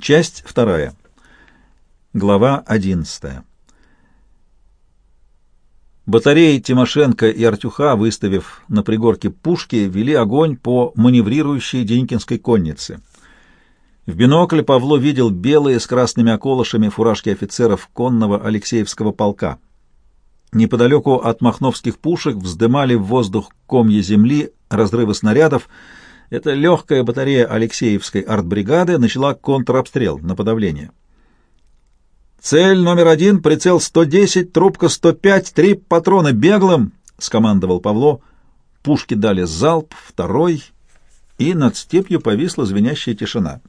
Часть вторая. Глава одиннадцатая. Батареи Тимошенко и Артюха, выставив на пригорке пушки, вели огонь по маневрирующей Денькинской коннице. В бинокль Павло видел белые с красными околышами фуражки офицеров конного Алексеевского полка. Неподалеку от махновских пушек вздымали в воздух комья земли, разрывы снарядов. Эта легкая батарея Алексеевской артбригады начала контрабстрел на подавление. «Цель номер один, прицел 110, трубка 105, три патрона беглым!» — скомандовал Павло. Пушки дали залп, второй, и над степью повисла звенящая тишина.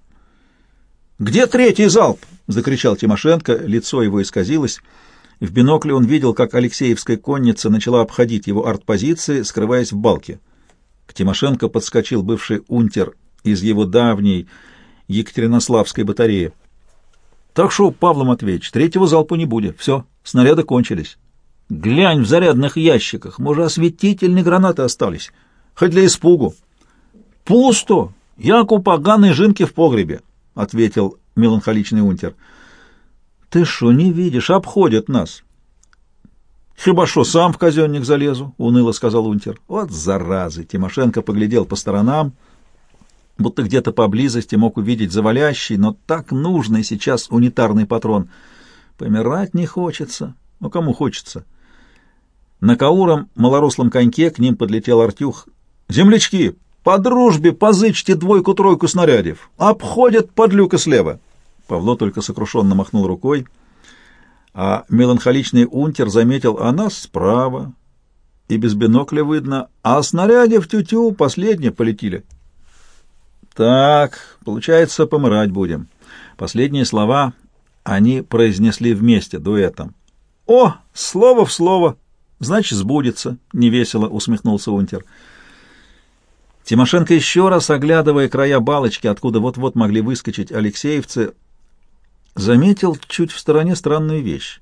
«Где третий залп?» — закричал Тимошенко, лицо его исказилось. В бинокле он видел, как Алексеевская конница начала обходить его артпозиции, скрываясь в балке. К Тимошенко подскочил бывший унтер из его давней Екатеринославской батареи. Так что, Павел Матвеевич, третьего залпа не будет. Все, снаряды кончились. Глянь в зарядных ящиках, может, осветительные гранаты остались. Хоть для испугу. Пусто. Як у поганой жинки в погребе, — ответил меланхоличный унтер. Ты что, не видишь, обходят нас. Хиба что, сам в казенник залезу, — уныло сказал унтер. Вот заразы! Тимошенко поглядел по сторонам, — будто где-то поблизости мог увидеть завалящий, но так нужный сейчас унитарный патрон. Помирать не хочется. Ну, кому хочется? На кауром малорослом коньке к ним подлетел Артюх. «Землячки, по дружбе позычьте двойку-тройку снарядев. Обходят подлюка слева». Павло только сокрушенно махнул рукой, а меланхоличный унтер заметил, а нас справа, и без бинокля видно, а снаряде в тютю последние полетели. Так, получается, помирать будем. Последние слова они произнесли вместе, дуэтом. О, слово в слово! Значит, сбудется, — невесело усмехнулся Унтер. Тимошенко еще раз, оглядывая края балочки, откуда вот-вот могли выскочить алексеевцы, заметил чуть в стороне странную вещь.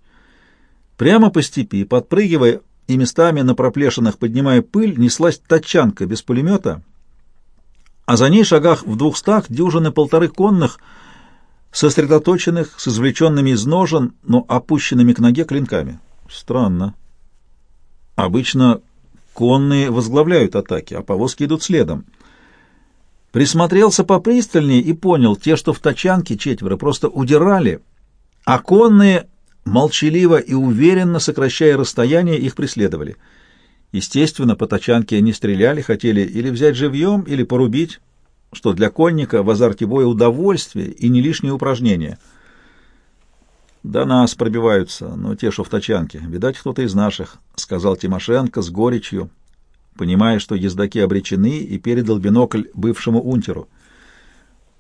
Прямо по степи, подпрыгивая и местами на проплешинах поднимая пыль, неслась тачанка без пулемета — а за ней шагах в двухстах дюжины полторы конных, сосредоточенных, с извлеченными из ножен, но опущенными к ноге клинками. Странно. Обычно конные возглавляют атаки, а повозки идут следом. Присмотрелся попристальнее и понял, те, что в тачанке четверо, просто удирали, а конные, молчаливо и уверенно сокращая расстояние, их преследовали — Естественно, по тачанке они стреляли, хотели или взять живьем, или порубить, что для конника в азарте боя удовольствие и не лишнее упражнение. «Да нас пробиваются, но те, что в тачанке. Видать, кто-то из наших», — сказал Тимошенко с горечью, понимая, что ездаки обречены, и передал бинокль бывшему унтеру.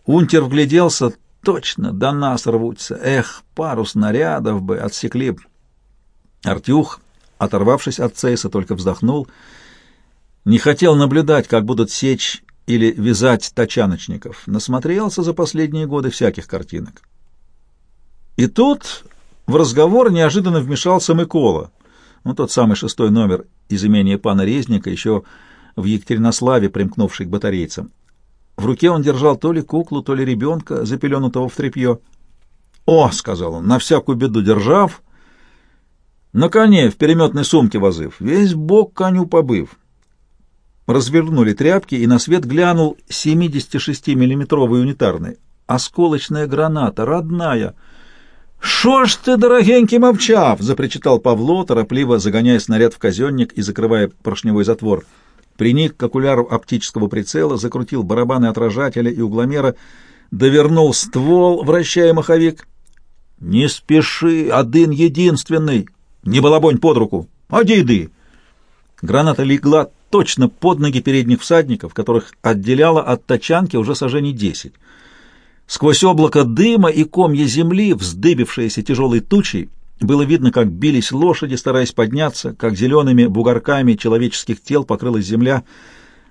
Унтер вгляделся, точно, до нас рвутся. Эх, пару снарядов бы отсекли. Артюх оторвавшись от Цейса, только вздохнул. Не хотел наблюдать, как будут сечь или вязать тачаночников. Насмотрелся за последние годы всяких картинок. И тут в разговор неожиданно вмешался Микола, ну, тот самый шестой номер из имения пана Резника, еще в Екатеринославе, примкнувший к батарейцам. В руке он держал то ли куклу, то ли ребенка, запеленутого в тряпье. «О!» — сказал он, — «на всякую беду держав, на коне в переметной сумке возыв, весь бок коню побыв. Развернули тряпки, и на свет глянул 76-миллиметровый унитарный. Осколочная граната, родная. «Шо ж ты, дорогенький мовчав!» — запричитал Павло, торопливо загоняя снаряд в казенник и закрывая поршневой затвор. Приник к окуляру оптического прицела, закрутил барабаны отражателя и угломера, довернул ствол, вращая маховик. «Не спеши, один единственный!» Не балабонь под руку! Одиды!» Граната легла точно под ноги передних всадников, которых отделяла от тачанки уже сожжений десять. Сквозь облако дыма и комья земли, вздыбившиеся тяжелой тучей, было видно, как бились лошади, стараясь подняться, как зелеными бугорками человеческих тел покрылась земля.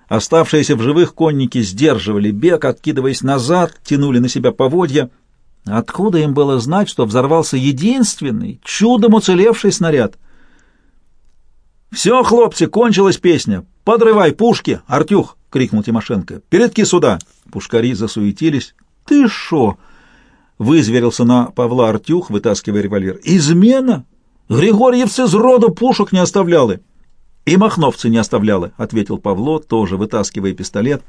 Оставшиеся в живых конники сдерживали бег, откидываясь назад, тянули на себя поводья — Откуда им было знать, что взорвался единственный, чудом уцелевший снаряд? «Все, хлопцы, кончилась песня! Подрывай пушки! Артюх!» — крикнул Тимошенко. «Передки сюда!» Пушкари засуетились. «Ты шо?» Вызверился на Павла Артюх, вытаскивая револьвер. «Измена? Григорьевцы с рода пушек не оставляли!» «И махновцы не оставляли», — ответил Павло, тоже вытаскивая пистолет.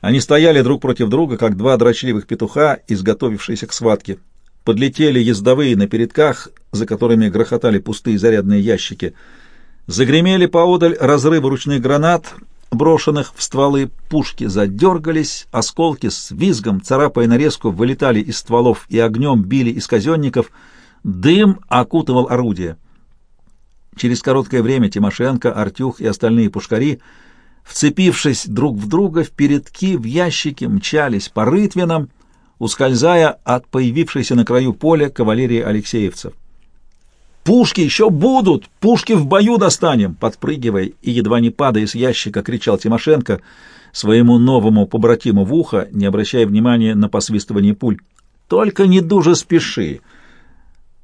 Они стояли друг против друга, как два дрочливых петуха, изготовившиеся к схватке. Подлетели ездовые на передках, за которыми грохотали пустые зарядные ящики. Загремели поодаль разрывы ручных гранат, брошенных в стволы пушки, задергались, осколки с визгом, царапая нарезку, вылетали из стволов и огнем били из казенников. Дым окутывал орудие. Через короткое время Тимошенко, Артюх и остальные пушкари, вцепившись друг в друга, в передки, в ящики, мчались по рытвинам, ускользая от появившейся на краю поля кавалерии алексеевцев. «Пушки еще будут! Пушки в бою достанем!» Подпрыгивая и едва не падая с ящика, кричал Тимошенко своему новому побратиму в ухо, не обращая внимания на посвистывание пуль. «Только не дуже спеши!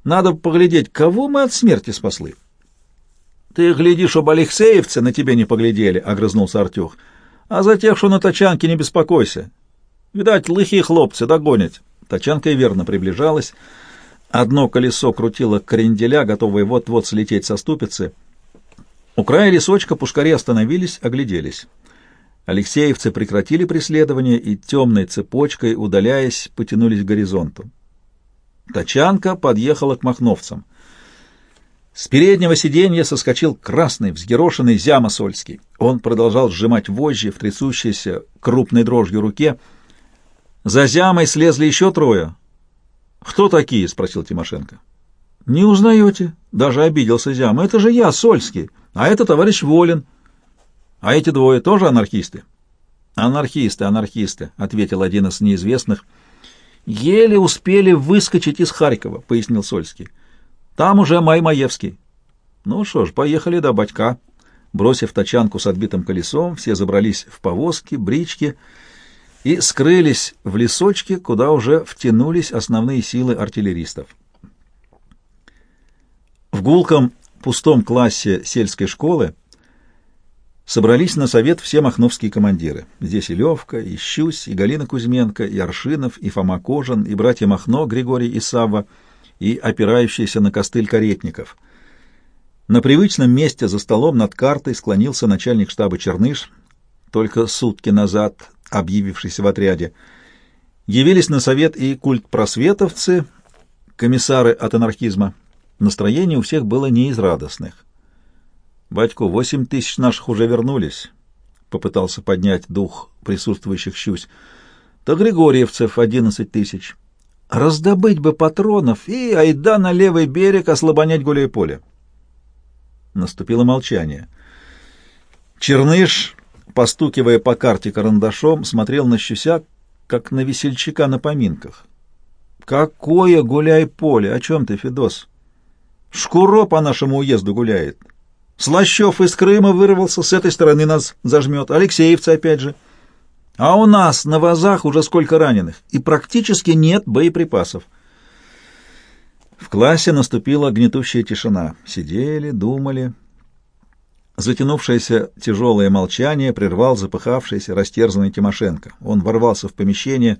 Надо поглядеть, кого мы от смерти спасли!» «Ты гляди, чтоб Алексеевцы на тебе не поглядели!» — огрызнулся Артюх. «А за тех, что на тачанке, не беспокойся! Видать, лыхие хлопцы догонят!» Тачанка и верно приближалась — Одно колесо крутило кренделя, готовые вот-вот слететь со ступицы. У края лесочка пушкари остановились, огляделись. Алексеевцы прекратили преследование и темной цепочкой, удаляясь, потянулись к горизонту. Тачанка подъехала к махновцам. С переднего сиденья соскочил красный, взъерошенный Зяма Сольский. Он продолжал сжимать вожжи в трясущейся крупной дрожью руке. За Зямой слезли еще трое. «Кто такие?» — спросил Тимошенко. «Не узнаете?» — даже обиделся Зяма. «Это же я, Сольский, а это товарищ Волин. А эти двое тоже анархисты?» «Анархисты, анархисты», — ответил один из неизвестных. «Еле успели выскочить из Харькова», — пояснил Сольский. «Там уже Маймаевский». «Ну что ж, поехали до батька». Бросив тачанку с отбитым колесом, все забрались в повозки, брички — и скрылись в лесочке, куда уже втянулись основные силы артиллеристов. В гулком пустом классе сельской школы собрались на совет все махновские командиры. Здесь и Левка, и Щусь, и Галина Кузьменко, и Аршинов, и Фома Кожин, и братья Махно, Григорий и Савва, и опирающийся на костыль каретников. На привычном месте за столом над картой склонился начальник штаба Черныш. Только сутки назад объявившийся в отряде. Явились на совет и культпросветовцы, комиссары от анархизма. Настроение у всех было не из радостных. «Батько, восемь тысяч наших уже вернулись», — попытался поднять дух присутствующих щусь. «То Григорьевцев одиннадцать тысяч. Раздобыть бы патронов и айда на левый берег ослабонять гуляй-поле». Наступило молчание. Черныш постукивая по карте карандашом, смотрел на Щуся, как на весельчака на поминках. «Какое гуляй-поле! О чем ты, Федос? Шкуро по нашему уезду гуляет. Слащев из Крыма вырвался, с этой стороны нас зажмет. Алексеевцы опять же. А у нас на вазах уже сколько раненых, и практически нет боеприпасов». В классе наступила гнетущая тишина. Сидели, думали... Затянувшееся тяжелое молчание прервал запыхавшийся, растерзанный Тимошенко. Он ворвался в помещение,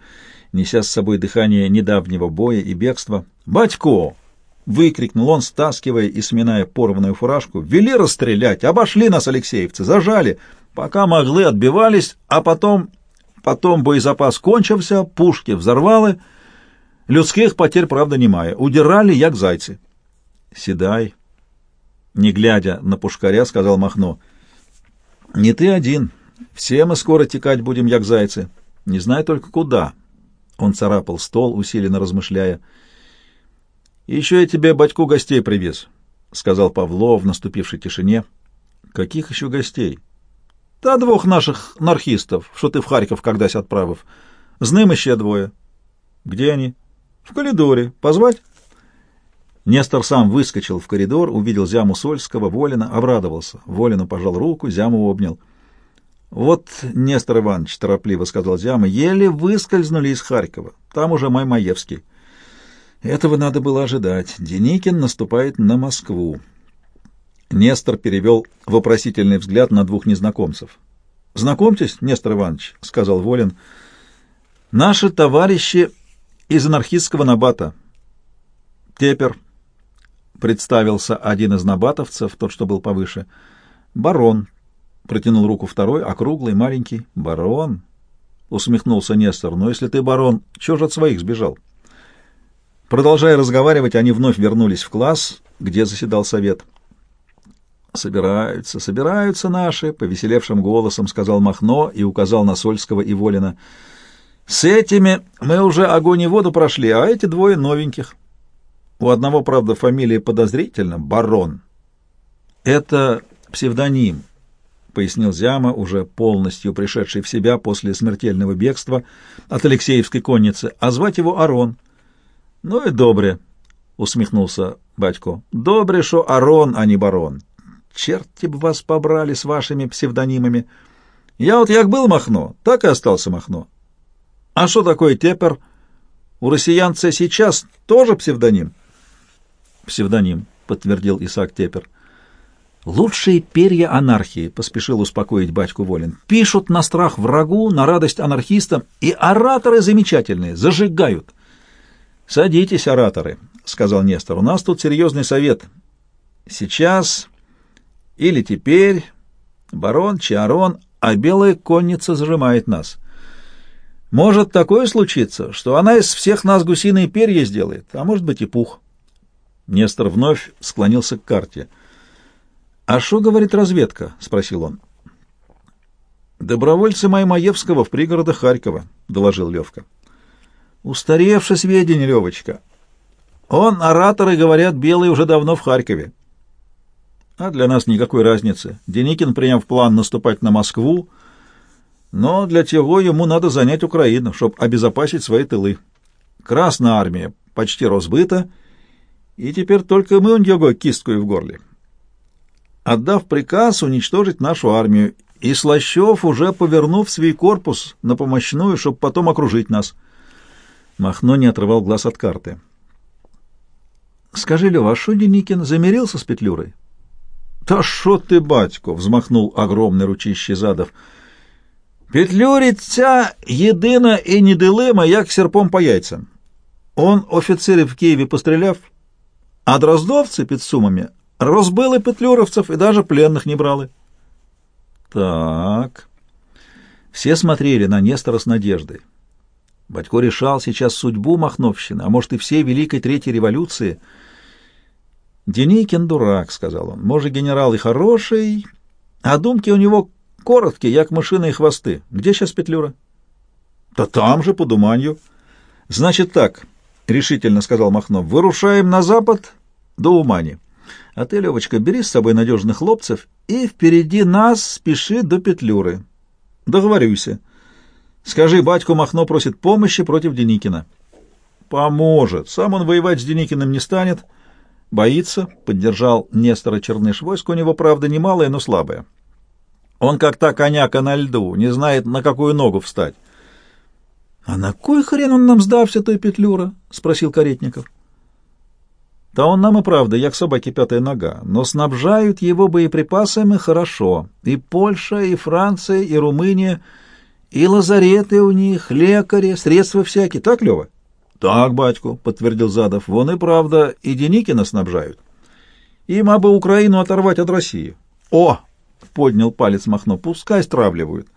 неся с собой дыхание недавнего боя и бегства. «Батько!» — выкрикнул он, стаскивая и сминая порванную фуражку. «Вели расстрелять! Обошли нас, алексеевцы! Зажали! Пока могли, отбивались, а потом... Потом боезапас кончился, пушки взорвали. Людских потерь, правда, немає. Удирали, як зайцы». «Седай!» Не глядя на пушкаря, сказал Махно. «Не ты один. Все мы скоро текать будем, як зайцы. Не знаю только куда». Он царапал стол, усиленно размышляя. «Еще я тебе, батьку, гостей привез», — сказал Павло в наступившей тишине. «Каких еще гостей?» «Та двух наших нархистов, что ты в Харьков когда-с отправив. Зним еще двое». «Где они?» «В коридоре. Позвать?» Нестор сам выскочил в коридор, увидел Зяму Сольского, Волина, обрадовался. Волину пожал руку, Зяму обнял. — Вот, Нестор Иванович, — торопливо сказал Зяма, — еле выскользнули из Харькова. Там уже Маймаевский. Этого надо было ожидать. Деникин наступает на Москву. Нестор перевел вопросительный взгляд на двух незнакомцев. — Знакомьтесь, Нестор Иванович, — сказал Волин, — наши товарищи из анархистского набата. Тепер, представился один из набатовцев, тот, что был повыше. Барон, протянул руку второй, округлый, маленький. Барон, усмехнулся Нестор, но если ты барон, чего же от своих сбежал? Продолжая разговаривать, они вновь вернулись в класс, где заседал совет. «Собираются, собираются наши», — повеселевшим голосом сказал Махно и указал на Сольского и Волина. «С этими мы уже огонь и воду прошли, а эти двое новеньких. У одного, правда, фамилия подозрительно — Барон. Это псевдоним», — пояснил Зяма, уже полностью пришедший в себя после смертельного бегства от Алексеевской конницы, а звать его Арон. «Ну и добре», — усмехнулся батько. «Добре, что Арон, а не Барон». Черти б вас побрали с вашими псевдонимами. Я вот як был Махно, так и остался Махно. А что такое Тепер? У россиянца сейчас тоже псевдоним? Псевдоним, подтвердил Исаак Тепер. Лучшие перья анархии, поспешил успокоить батьку Волин. Пишут на страх врагу, на радость анархистам, и ораторы замечательные, зажигают. Садитесь, ораторы, сказал Нестор. У нас тут серьезный совет. Сейчас или теперь барон Чарон, а белая конница зажимает нас. Может такое случиться, что она из всех нас гусиные перья сделает, а может быть и пух. Нестор вновь склонился к карте. «А что говорит разведка?» — спросил он. «Добровольцы Маймаевского в пригородах Харькова», — доложил Левка. «Устаревшие сведения, Левочка. Он, ораторы, говорят, белые уже давно в Харькове. А для нас никакой разницы. Деникин приняв план наступать на Москву, но для чего ему надо занять Украину, чтобы обезопасить свои тылы. Красная армия почти разбыта, и теперь только мы у него кистку в горле. Отдав приказ уничтожить нашу армию, и Слащев уже повернув свой корпус на помощную, чтобы потом окружить нас. Махно не отрывал глаз от карты. — Скажи, Лева, а что Деникин замирился с Петлюрой? Та що ти, батько? взмахнув огромне ручище задав. Петлюрі ця єдина і недилима, як серпом по яйцям. Он офіцерів в Києві постріляв, а дроздовці під Сумами розбили петлюровцев и даже пленных не брали. Так. Все смотрели на Нестора с надеждой. Батько решал сейчас судьбу Махновщины, а может и всей Великой Третьей революции — Деникин дурак, — сказал он. Может, генерал и хороший, а думки у него короткие, як мышиные хвосты. Где сейчас Петлюра? Да там же, по Думанью. Значит так, — решительно сказал Махнов, — вырушаем на запад до Умани. А ты, Левочка, бери с собой надежных хлопцев и впереди нас спеши до Петлюры. Договорюйся. Скажи, батьку Махно просит помощи против Деникина. Поможет. Сам он воевать с Деникиным не станет, — Боится, поддержал Нестора Черныш. Войско у него, правда, немалое, но слабое. Он как та коняка на льду, не знает, на какую ногу встать. — А на кой хрен он нам сдався, той Петлюра? — спросил Каретников. — Да он нам и правда, як собаки пятая нога, но снабжают его боеприпасами хорошо. И Польша, и Франция, и Румыния, и лазареты у них, лекари, средства всякие. Так, Лева? — так, батьку, подтвердил Задов. Вон и правда, и Деникина снабжают. Им абы Украину оторвать от России. О! поднял палец Махно. Пускай стравливают.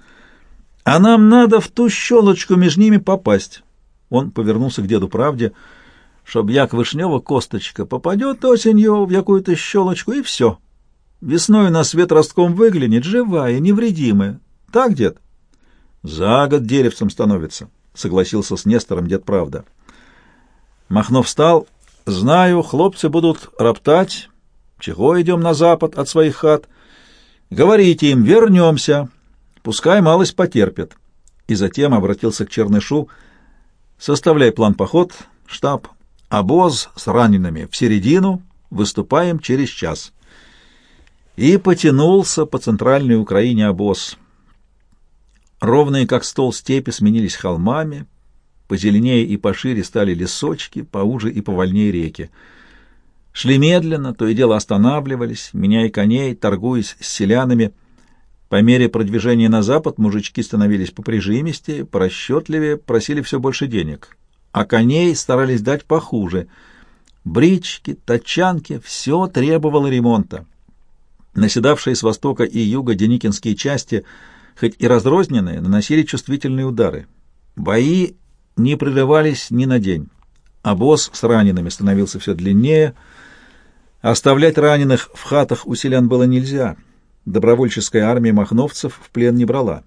А нам надо в ту щелочку между ними попасть. Он повернулся к деду правде, чтоб як вишнева косточка попадет осенью в какую-то щелочку, и все. Весной на свет ростком выглянет, живая, невредимая. Так, дед? За год деревцем становится, согласился с Нестором дед правда. Махно встал. «Знаю, хлопцы будут роптать. Чего идем на запад от своих хат? Говорите им, вернемся. Пускай малость потерпит». И затем обратился к Чернышу. «Составляй план поход, штаб, обоз с ранеными в середину, выступаем через час». И потянулся по центральной Украине обоз. Ровные, как стол степи, сменились холмами, Позеленее и пошире стали лесочки, поуже и повольнее реки. Шли медленно, то и дело останавливались, меняя коней, торгуясь с селянами. По мере продвижения на запад мужички становились поприжимистее, порасчетливее, просили все больше денег. А коней старались дать похуже. Брички, тачанки — все требовало ремонта. Наседавшие с востока и юга деникинские части, хоть и разрозненные, наносили чувствительные удары. Бои не прерывались ни на день. Обоз с ранеными становился все длиннее. Оставлять раненых в хатах у селян было нельзя. Добровольческая армия махновцев в плен не брала.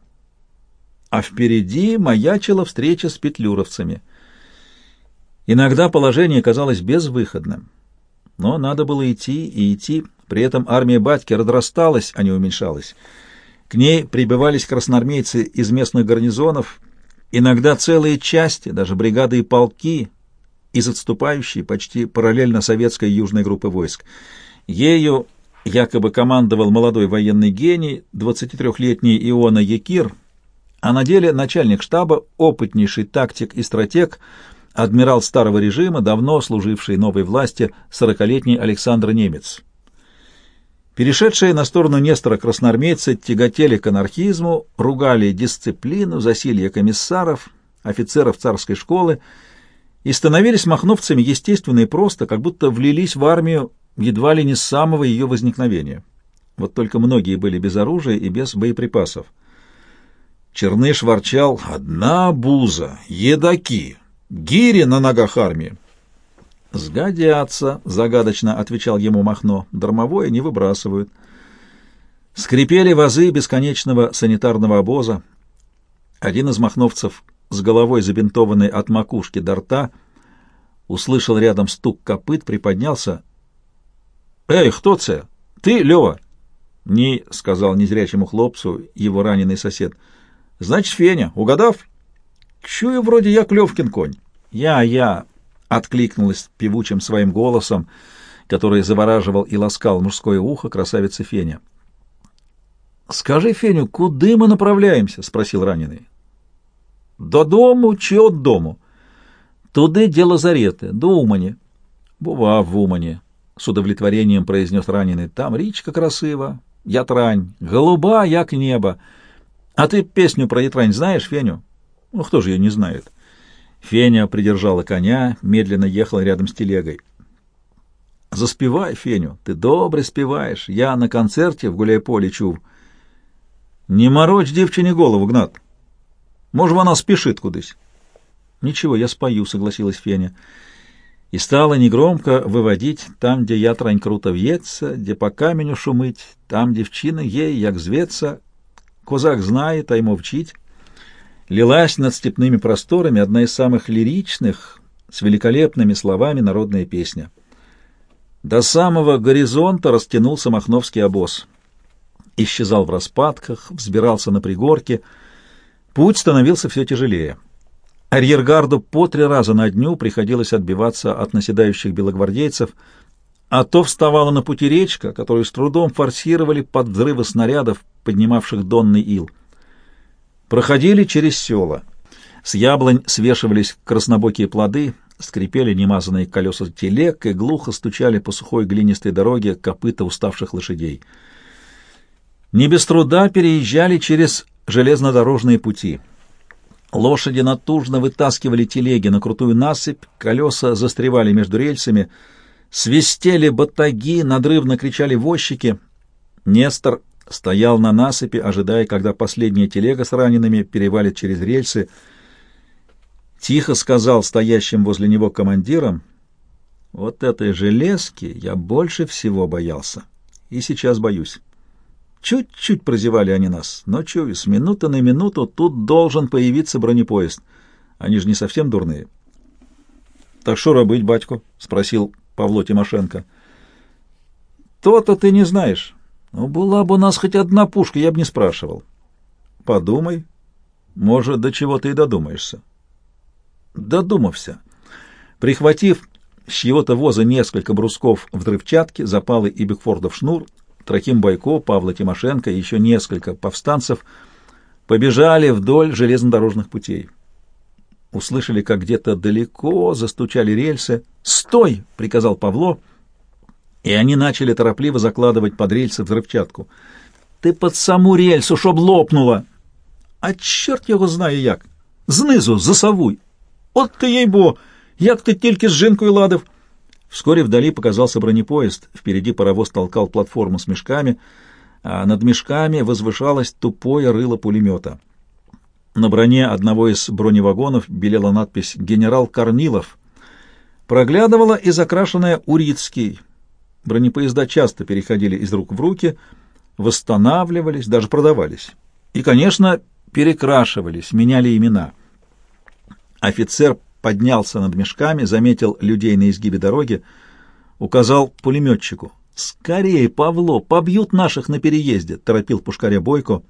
А впереди маячила встреча с петлюровцами. Иногда положение казалось безвыходным. Но надо было идти и идти. При этом армия батьки разрасталась, а не уменьшалась. К ней прибывались красноармейцы из местных гарнизонов, иногда целые части, даже бригады и полки, из отступающей почти параллельно советской южной группы войск. Ею якобы командовал молодой военный гений, 23-летний Иона Якир, а на деле начальник штаба, опытнейший тактик и стратег, адмирал старого режима, давно служивший новой власти, 40-летний Александр Немец. Перешедшие на сторону Нестора красноармейцы тяготели к анархизму, ругали дисциплину, засилье комиссаров, офицеров царской школы и становились махновцами естественно и просто, как будто влились в армию едва ли не с самого ее возникновения. Вот только многие были без оружия и без боеприпасов. Черныш ворчал «Одна буза, едаки, гири на ногах армии». «Сгодятся», — загадочно отвечал ему Махно, — «дармовое не выбрасывают». Скрипели вазы бесконечного санитарного обоза. Один из махновцев с головой забинтованной от макушки до рта услышал рядом стук копыт, приподнялся. «Эй, кто це? Ты, Лева?» «Не», — сказал незрячему хлопцу его раненый сосед. «Значит, Феня, угадав?» «Чую, вроде я Клевкин конь». «Я, я», — откликнулась певучим своим голосом, который завораживал и ласкал мужское ухо красавица Феня. «Скажи, Феню, куда мы направляемся?» — спросил раненый. «Додому чи от дому?» «Туди, де лазарети, до Умані». «Бува в Умані», — с удовлетворением произнес раненый. «Там речка красива, ятрань, голуба, як небо. А ты песню про ятрань знаешь, Феню?» «Ну, кто же ее не знает?» Феня придержала коня, медленно ехала рядом с телегой. «Заспевай, Феню, ты добре спеваешь. Я на концерте в гуляй-поле чув». «Не морочь девчине голову, Гнат. Может, она спешит кудись». «Ничего, я спою», — согласилась Феня. И стала негромко выводить там, где ятрань круто вьется, где по каменю шумыть, там девчина ей, як зветься, козак знает, а ему вчить лилась над степными просторами одна из самых лиричных, с великолепными словами народная песня. До самого горизонта растянулся махновский обоз. Исчезал в распадках, взбирался на пригорке. Путь становился все тяжелее. Арьергарду по три раза на дню приходилось отбиваться от наседающих белогвардейцев, а то вставала на пути речка, которую с трудом форсировали под взрывы снарядов, поднимавших донный ил. Проходили через села. С яблонь свешивались краснобокие плоды, скрипели немазанные колеса телег и глухо стучали по сухой глинистой дороге копыта уставших лошадей. Не без труда переезжали через железнодорожные пути. Лошади натужно вытаскивали телеги на крутую насыпь, колеса застревали между рельсами, свистели батаги, надрывно кричали возчики. Нестор стоял на насыпи, ожидая, когда последняя телега с ранеными перевалит через рельсы. Тихо сказал стоящим возле него командирам, «Вот этой железки я больше всего боялся, и сейчас боюсь». Чуть-чуть прозевали они нас, но чую, с минуты на минуту тут должен появиться бронепоезд. Они же не совсем дурные. — Так что быть, батько? — спросил Павло Тимошенко. — То-то ты не знаешь. Ну, была бы у нас хоть одна пушка, я бы не спрашивал. Подумай. Может, до чего ты и додумаешься. Додумався. Прихватив с чьего-то воза несколько брусков взрывчатки, запалы и Бигфордов шнур, Трохим Байко, Павла Тимошенко и еще несколько повстанцев побежали вдоль железнодорожных путей. Услышали, как где-то далеко застучали рельсы. «Стой!» — приказал Павло — и они начали торопливо закладывать под рельсы взрывчатку. «Ти под саму рельсу, щоб лопнула!» «А черт його знає як! Знизу засавуй!» От ты ей-бо! Як ты тільки з жінкою ладив!» Вскоре вдали показался бронепоезд. Впереди паровоз толкал платформу с мешками, а над мешками возвышалось тупое рыло пулемета. На броне одного из броневагонов белела надпись «Генерал Корнилов». Проглядывала и закрашенная «Урицкий». Бронепоезда часто переходили из рук в руки, восстанавливались, даже продавались. И, конечно, перекрашивались, меняли имена. Офицер поднялся над мешками, заметил людей на изгибе дороги, указал пулеметчику. «Скорее, Павло, побьют наших на переезде!» — торопил пушкаря Бойко.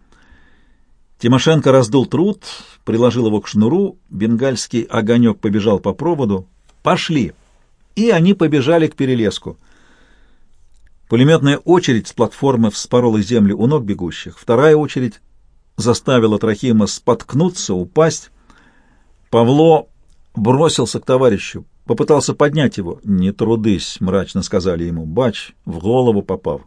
Тимошенко раздул труд, приложил его к шнуру, бенгальский огонек побежал по проводу. «Пошли!» И они побежали к перелеску. Пулеметная очередь с платформы вспорола землю у ног бегущих. Вторая очередь заставила Трохима споткнуться, упасть. Павло бросился к товарищу, попытался поднять его. «Не трудись», — мрачно сказали ему. Бач в голову попав.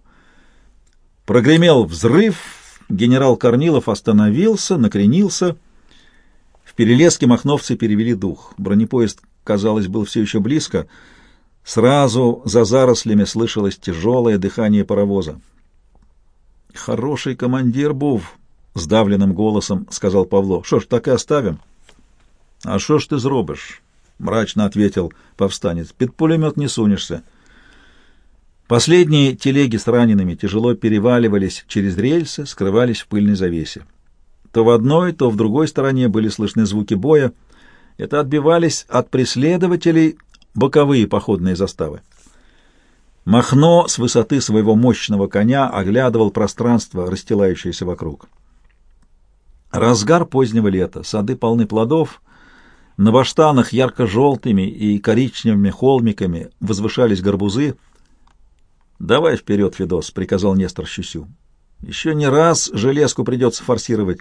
Прогремел взрыв, генерал Корнилов остановился, накренился. В перелеске махновцы перевели дух. Бронепоезд, казалось, был все еще близко. Сразу за зарослями слышалось тяжелое дыхание паровоза. «Хороший командир був», — сдавленным голосом сказал Павло. «Что ж, так и оставим». «А що ж ти зробиш?» — мрачно ответил повстанец. «Під пулемет не сунешься». Последние телеги с ранеными тяжело переваливались через рельсы, скрывались в пыльной завесе. То в одной, то в другой стороне были слышны звуки боя. Это отбивались от преследователей боковые походные заставы. Махно с высоты своего мощного коня оглядывал пространство, расстилающееся вокруг. Разгар позднего лета, сады полны плодов, на баштанах ярко-желтыми и коричневыми холмиками возвышались горбузы. «Давай вперед, Федос», — приказал Нестор Щусю. «Еще не раз железку придется форсировать.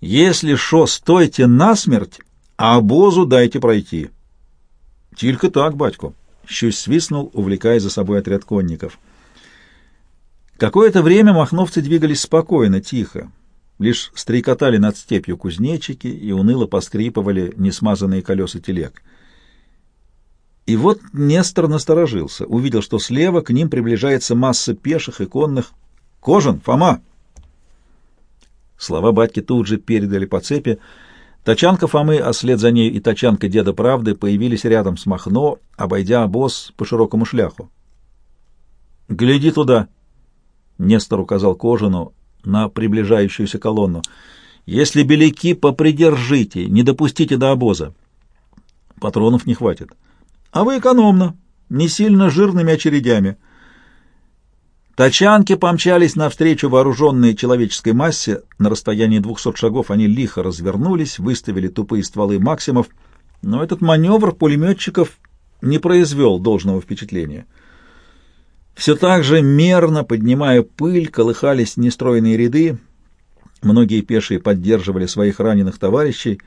Если шо, стойте насмерть, а обозу дайте пройти». «Тільки так, батько», — Щусь свистнул, увлекая за собой отряд конников. Какое-то время махновцы двигались спокойно, тихо. Лишь стрекотали над степью кузнечики и уныло поскрипывали несмазанные колеса телег. И вот Нестор насторожился, увидел, что слева к ним приближается масса пеших и конных. «Кожан! Фома!» Слова батьки тут же передали по цепи. Тачанка Фомы, а след за ней и тачанка Деда Правды появились рядом с Махно, обойдя обоз по широкому шляху. «Гляди туда!» — Нестор указал Кожану на приближающуюся колонну. «Если беляки, попридержите, не допустите до обоза. Патронов не хватит. А вы экономно, не сильно жирными очередями». Тачанки помчались навстречу вооруженной человеческой массе. На расстоянии двухсот шагов они лихо развернулись, выставили тупые стволы максимов, но этот маневр пулеметчиков не произвел должного впечатления. Все так же мерно, поднимая пыль, колыхались нестроенные ряды. Многие пешие поддерживали своих раненых товарищей.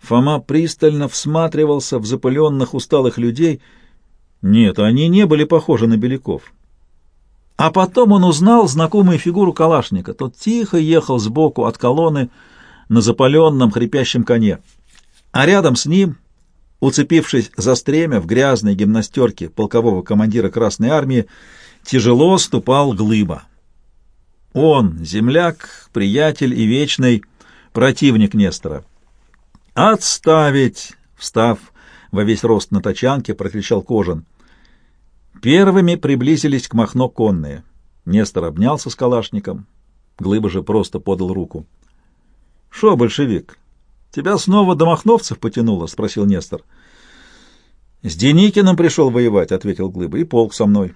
Фома пристально всматривался в запыленных усталых людей. Нет, они не были похожи на беляков. А потом он узнал знакомую фигуру калашника. Тот тихо ехал сбоку от колонны на запаленном хрипящем коне. А рядом с ним Уцепившись за стремя в грязной гимнастерке полкового командира Красной Армии, тяжело ступал глыба. Он, земляк, приятель и вечный противник Нестора. «Отставить!» — встав во весь рост на тачанке, прокричал Кожан. Первыми приблизились к Махно конные. Нестор обнялся с калашником. Глыба же просто подал руку. «Шо, большевик, Тебя снова до махновцев потянуло? — спросил Нестор. — С Деникиным пришел воевать, — ответил Глыба, — и полк со мной.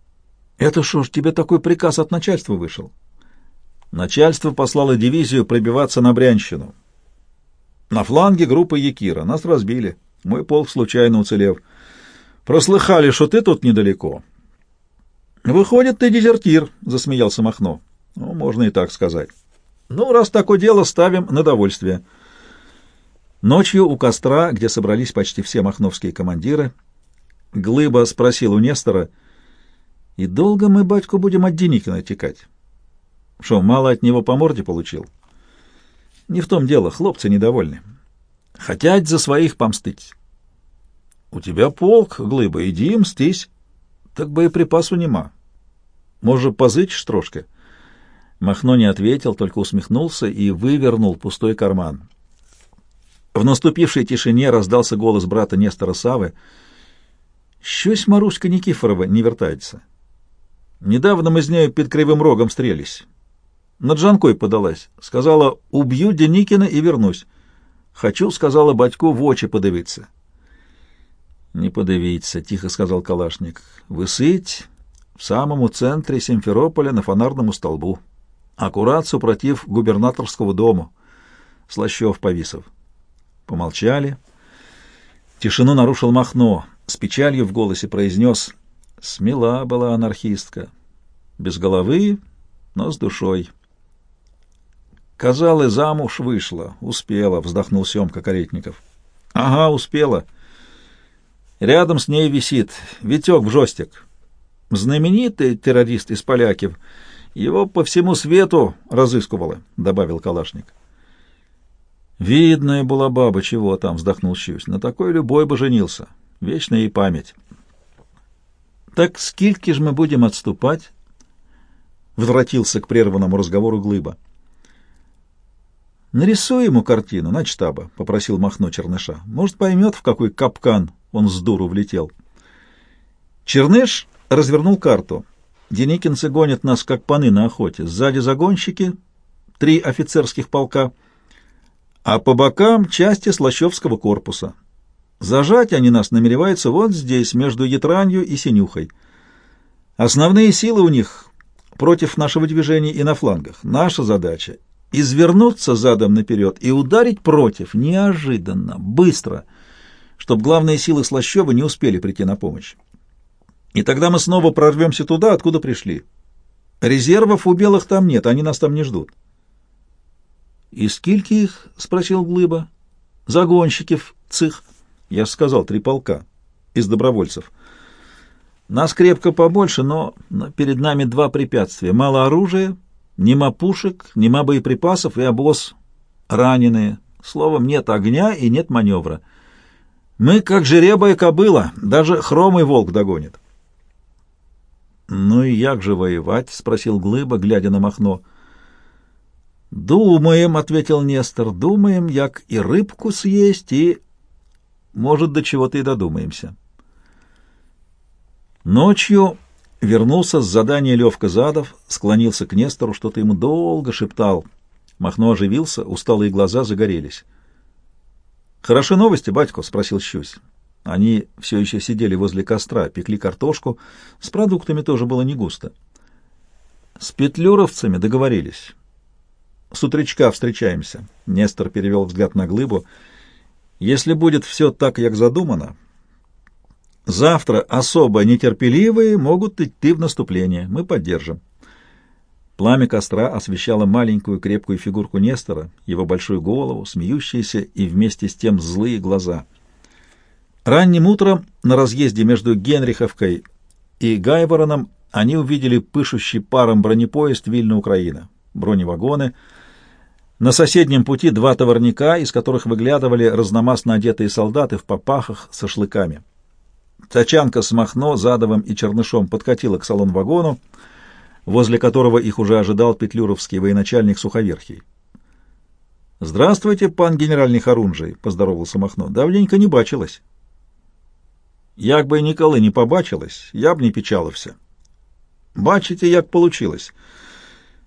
— Это что ж, тебе такой приказ от начальства вышел? Начальство послало дивизию пробиваться на Брянщину. На фланге группа Якира. Нас разбили. Мой полк случайно уцелев. Прослыхали, что ты тут недалеко. — Выходит, ты дезертир, — засмеялся Махно. — Ну, можно и так сказать. — Ну, раз такое дело, ставим на довольствие. — Ночью у костра, где собрались почти все махновские командиры, Глыба спросил у Нестора, «И долго мы, батьку, будем от Деникина текать? Что, мало от него по морде получил?» «Не в том дело, хлопцы недовольны. Хотять за своих помстить. У тебя полк, глыба, иди мстись. Так боеприпасу нема. Может, позычишь трошки? Махно не ответил, только усмехнулся и вывернул пустой карман. В наступившей тишине раздался голос брата Нестора Савы. «Щось Маруська Никифорова не вертается. Недавно мы с нею под Кривым Рогом стрелись. Над Жанкой подалась. Сказала, убью Деникина и вернусь. Хочу, сказала батьку, в очи подивиться. Не подивиться, тихо сказал Калашник. Высыть в самому центре Симферополя на фонарному столбу. Аккурат супротив губернаторского дому. Слащев Повисов. Помолчали. Тишину нарушил Махно. С печалью в голосе произнес «Смела была анархистка. Без головы, но с душой». Казалось, замуж вышла. Успела, вздохнул Семка Каретников. Ага, успела. Рядом с ней висит Витек в жестик. Знаменитый террорист из поляков. Его по всему свету разыскивала, добавил Калашник. Видная была баба, чего там, вздохнул Щусь. На такой любой бы женился. Вечная ей память. Так скильки ж мы будем отступать? Возвратился к прерванному разговору Глыба. «Нарисуй ему картину на штаба», — попросил Махно Черныша. «Может, поймет, в какой капкан он с дуру влетел». Черныш развернул карту. Деникинцы гонят нас, как паны на охоте. Сзади загонщики, три офицерских полка, а по бокам части Слащевского корпуса. Зажать они нас намереваются вот здесь, между Ятранью и Синюхой. Основные силы у них против нашего движения и на флангах. Наша задача извернуться задом наперед и ударить против неожиданно, быстро, чтобы главные силы Слащева не успели прийти на помощь. И тогда мы снова прорвемся туда, откуда пришли. Резервов у белых там нет, они нас там не ждут. — И скильки их? — спросил Глыба. — Загонщики в цих. Я же сказал, три полка. Из добровольцев. Нас крепко побольше, но перед нами два препятствия. Мало оружия Нема пушек, нема боеприпасов и обоз раненые. Словом, нет огня и нет маневра. Мы как жеребая кобыла, даже хромый волк догонит. — Ну и як же воевать? — спросил Глыба, глядя на Махно. — Думаем, — ответил Нестор, — думаем, як и рыбку съесть, и, может, до чего-то и додумаемся. Ночью Вернулся с задания Левка Задов, склонился к Нестору, что-то ему долго шептал. Махно оживился, усталые глаза загорелись. «Хороши новости, батько?» — спросил Щусь. Они все еще сидели возле костра, пекли картошку. С продуктами тоже было не густо. «С петлюровцами договорились. С утречка встречаемся». Нестор перевел взгляд на глыбу. «Если будет все так, как задумано, Завтра особо нетерпеливые могут идти в наступление. Мы поддержим. Пламя костра освещало маленькую крепкую фигурку Нестора, его большую голову, смеющиеся и вместе с тем злые глаза. Ранним утром на разъезде между Генриховкой и Гайвороном они увидели пышущий паром бронепоезд Вильна-Украина, броневагоны. На соседнем пути два товарника, из которых выглядывали разномастно одетые солдаты в попахах со шлыками. Тачанка с Махно, Задовым и Чернышом подкатила к салон-вагону, возле которого их уже ожидал петлюровский военачальник Суховерхий. — Здравствуйте, пан генеральный Харунжий, — поздоровался Махно. — Давненько не бачилась. — Як бы ніколи не побачилась, я б не печалился. Бачите, як получилось.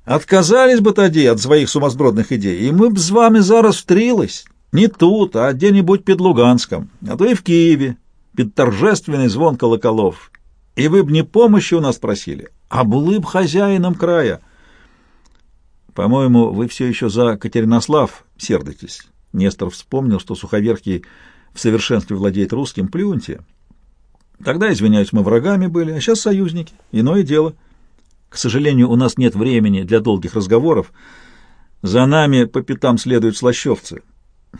Отказались бы тоді от своих сумасбродных идей, и мы б с вами зараз встрілись. Не тут, а где-нибудь под Луганском, а то и в Киеве, під торжественный звон колоколов. И вы б не помощи у нас просили, а были б хозяином края. По-моему, вы все еще за Катеринослав сердитесь. Нестор вспомнил, что Суховерхий в совершенстве владеет русским. Плюньте. Тогда, извиняюсь, мы врагами были, а сейчас союзники. Иное дело. К сожалению, у нас нет времени для долгих разговоров. За нами по пятам следуют слащевцы.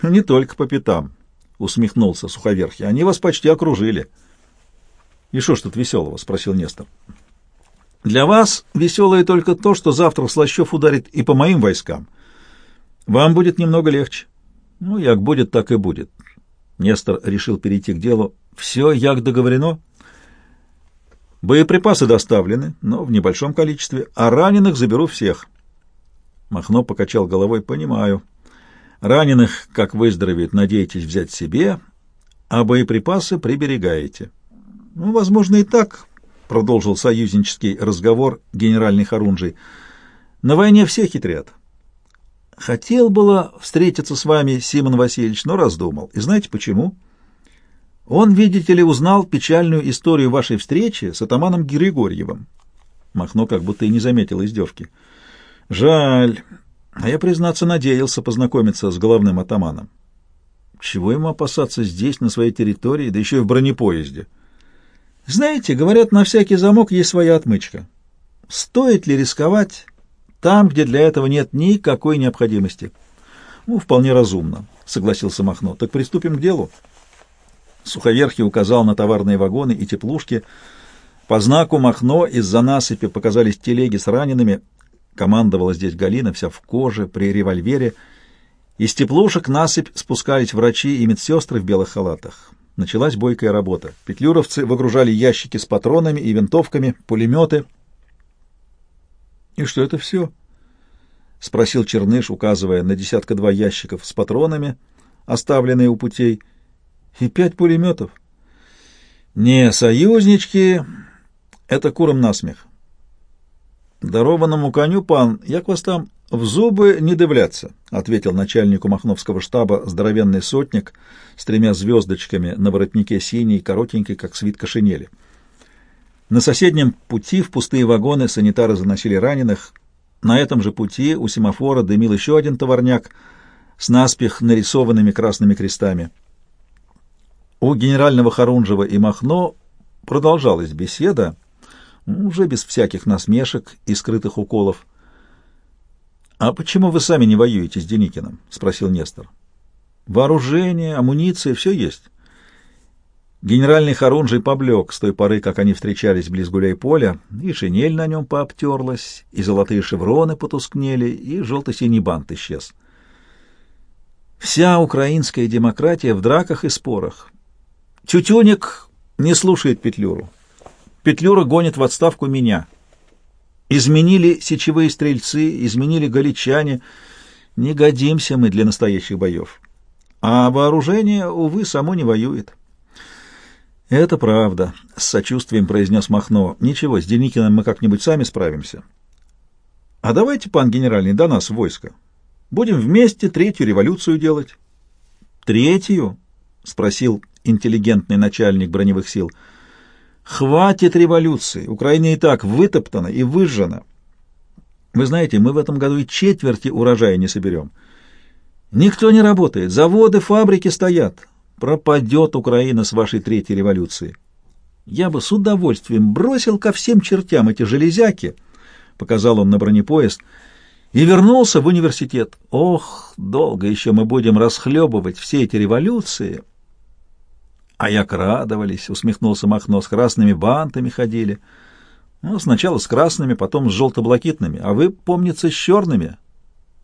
Не только по пятам. — усмехнулся Суховерхий. — Они вас почти окружили. — И что ж тут веселого? — спросил Нестор. — Для вас веселое только то, что завтра Слащев ударит и по моим войскам. Вам будет немного легче. Ну, як будет, так и будет. Нестор решил перейти к делу. Все, як договорено? Боеприпасы доставлены, но в небольшом количестве, а раненых заберу всех. Махно покачал головой. Понимаю. Раненых, как выздоровеют, надеетесь взять себе, а боеприпасы приберегаете. Ну, возможно, и так, продолжил союзнический разговор генеральный Харунжий. На войне все хитрят. Хотел было встретиться с вами, Симон Васильевич, но раздумал. И знаете почему? Он, видите ли, узнал печальную историю вашей встречи с атаманом Григорьевым. Махно как будто и не заметил издевки. Жаль. А я, признаться, надеялся познакомиться с главным атаманом. Чего ему опасаться здесь, на своей территории, да еще и в бронепоезде? Знаете, говорят, на всякий замок есть своя отмычка. Стоит ли рисковать там, где для этого нет никакой необходимости? Ну, вполне разумно, согласился Махно. Так приступим к делу. Суховерхий указал на товарные вагоны и теплушки. По знаку Махно из-за насыпи показались телеги с ранеными. Командовала здесь Галина, вся в коже, при револьвере. Из теплушек насыпь спускались врачи и медсестры в белых халатах. Началась бойкая работа. Петлюровцы выгружали ящики с патронами и винтовками, пулеметы. — И что это все? — спросил Черныш, указывая на десятка-два ящиков с патронами, оставленные у путей, и пять пулеметов. — Не, союзнички — это куром насмех. — Дарованному коню, пан, як вас там «В зубы не дивляться», — ответил начальнику Махновского штаба здоровенный сотник с тремя звездочками на воротнике синий, коротенький, как свитка шинели. На соседнем пути в пустые вагоны санитары заносили раненых. На этом же пути у семафора дымил еще один товарняк с наспех нарисованными красными крестами. У генерального Харунжева и Махно продолжалась беседа, уже без всяких насмешек и скрытых уколов. «А почему вы сами не воюете с Деникиным?» — спросил Нестор. «Вооружение, амуниция — все есть». Генеральный Харунжий поблек с той поры, как они встречались близ гуляй-поля, и шинель на нем пообтерлась, и золотые шевроны потускнели, и желто-синий бант исчез. Вся украинская демократия в драках и спорах. Тютюник не слушает Петлюру. Петлюра гонит в отставку меня — Изменили сечевые стрельцы, изменили галичане. Не годимся мы для настоящих боев. А вооружение, увы, само не воюет. «Это правда», — с сочувствием произнес Махно. «Ничего, с Деникиным мы как-нибудь сами справимся». «А давайте, пан генеральный, до нас войско. Будем вместе третью революцию делать». «Третью?» — спросил интеллигентный начальник броневых сил. Хватит революции. Украина и так вытоптана и выжжена. Вы знаете, мы в этом году и четверти урожая не соберем. Никто не работает, заводы, фабрики стоят. Пропадет Украина с вашей третьей революцией. Я бы с удовольствием бросил ко всем чертям эти железяки, показал он на бронепоезд, и вернулся в университет. Ох, долго еще мы будем расхлебывать все эти революции, а як радовались, усмехнулся Махно, с красными бантами ходили. Ну, сначала с красными, потом с желто-блакитными, а вы, помнится, с черными.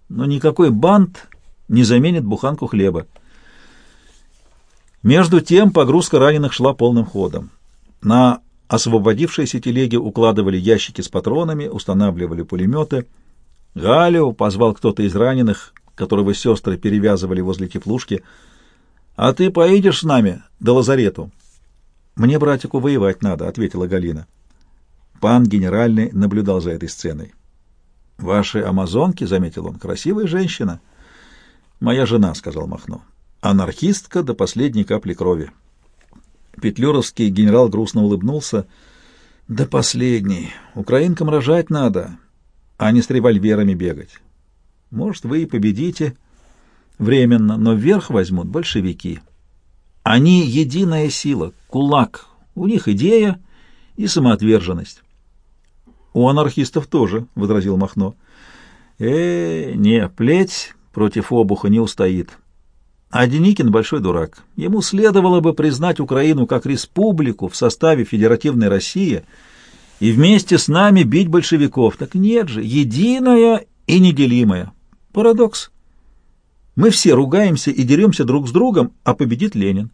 Но никакой бант не заменит буханку хлеба. Между тем погрузка раненых шла полным ходом. На освободившиеся телеги укладывали ящики с патронами, устанавливали пулеметы. Галю позвал кто-то из раненых, которого сестры перевязывали возле теплушки — «А ты поедешь с нами до лазарету?» «Мне, братику, воевать надо», — ответила Галина. Пан генеральный наблюдал за этой сценой. «Ваши амазонки», — заметил он, — «красивая женщина». «Моя жена», — сказал Махно. «Анархистка до последней капли крови». Петлюровский генерал грустно улыбнулся. «До последней. Украинкам рожать надо, а не с револьверами бегать. Может, вы и победите, Временно, но вверх возьмут большевики. Они единая сила, кулак. У них идея и самоотверженность. У анархистов тоже, — возразил Махно. Э, не, плеть против обуха не устоит. А Деникин большой дурак. Ему следовало бы признать Украину как республику в составе Федеративной России и вместе с нами бить большевиков. Так нет же, единая и неделимая. Парадокс. Мы все ругаемся и деремся друг с другом, а победит Ленин.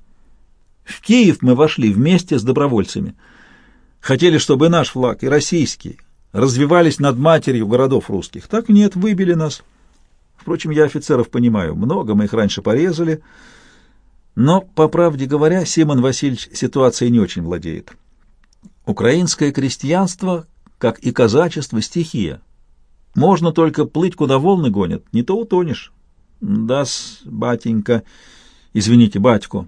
В Киев мы вошли вместе с добровольцами. Хотели, чтобы наш флаг и российский развивались над матерью городов русских. Так нет, выбили нас. Впрочем, я офицеров понимаю, много мы их раньше порезали, но, по правде говоря, Симон Васильевич ситуацией не очень владеет. Украинское крестьянство, как и казачество, стихия. Можно только плыть, куда волны гонят, не то утонешь. Да-с, батенька, извините, батьку.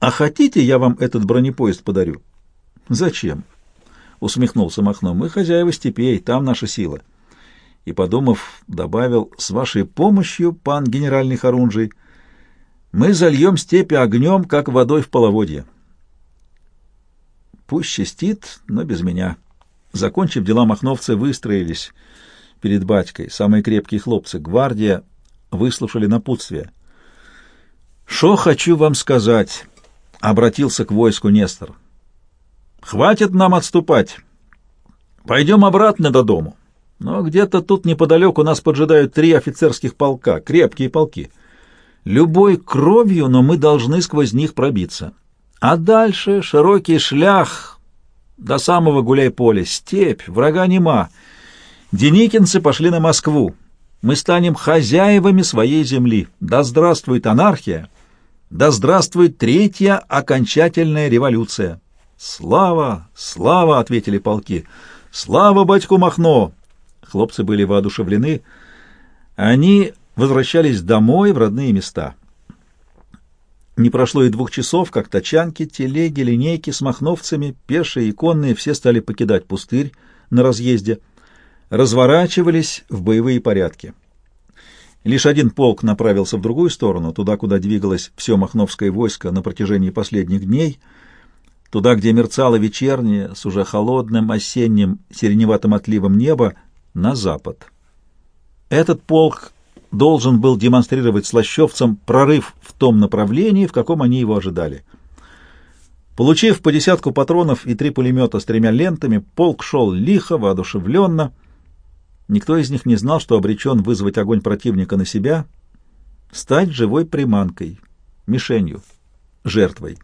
А хотите, я вам этот бронепоезд подарю? Зачем? Усмехнулся Махно. Мы хозяева степей, там наша сила и, подумав, добавил, «С вашей помощью, пан генеральный Харунжий, мы зальем степи огнем, как водой в половодье». Пусть чистит, но без меня. Закончив дела, махновцы выстроились перед батькой. Самые крепкие хлопцы, гвардия, выслушали напутствие. «Шо хочу вам сказать?» — обратился к войску Нестор. «Хватит нам отступать. Пойдем обратно до дому. Но где-то тут неподалеку нас поджидают три офицерских полка, крепкие полки. Любой кровью, но мы должны сквозь них пробиться. А дальше широкий шлях до самого гуляй-поля, степь, врага нема. Деникинцы пошли на Москву. Мы станем хозяевами своей земли. Да здравствует анархия! Да здравствует третья окончательная революция! Слава, слава, ответили полки. Слава батьку Махно! Хлопцы были воодушевлены. Они возвращались домой в родные места. Не прошло и двух часов, как тачанки, телеги, линейки с махновцами, пешие и конные все стали покидать пустырь на разъезде, разворачивались в боевые порядки. Лишь один полк направился в другую сторону, туда, куда двигалось все махновское войско на протяжении последних дней, туда, где мерцало вечернее, с уже холодным осенним сиреневатым отливом неба, на запад. Этот полк должен был демонстрировать слащевцам прорыв в том направлении, в каком они его ожидали. Получив по десятку патронов и три пулемета с тремя лентами, полк шел лихо, воодушевленно. Никто из них не знал, что обречен вызвать огонь противника на себя, стать живой приманкой, мишенью, жертвой.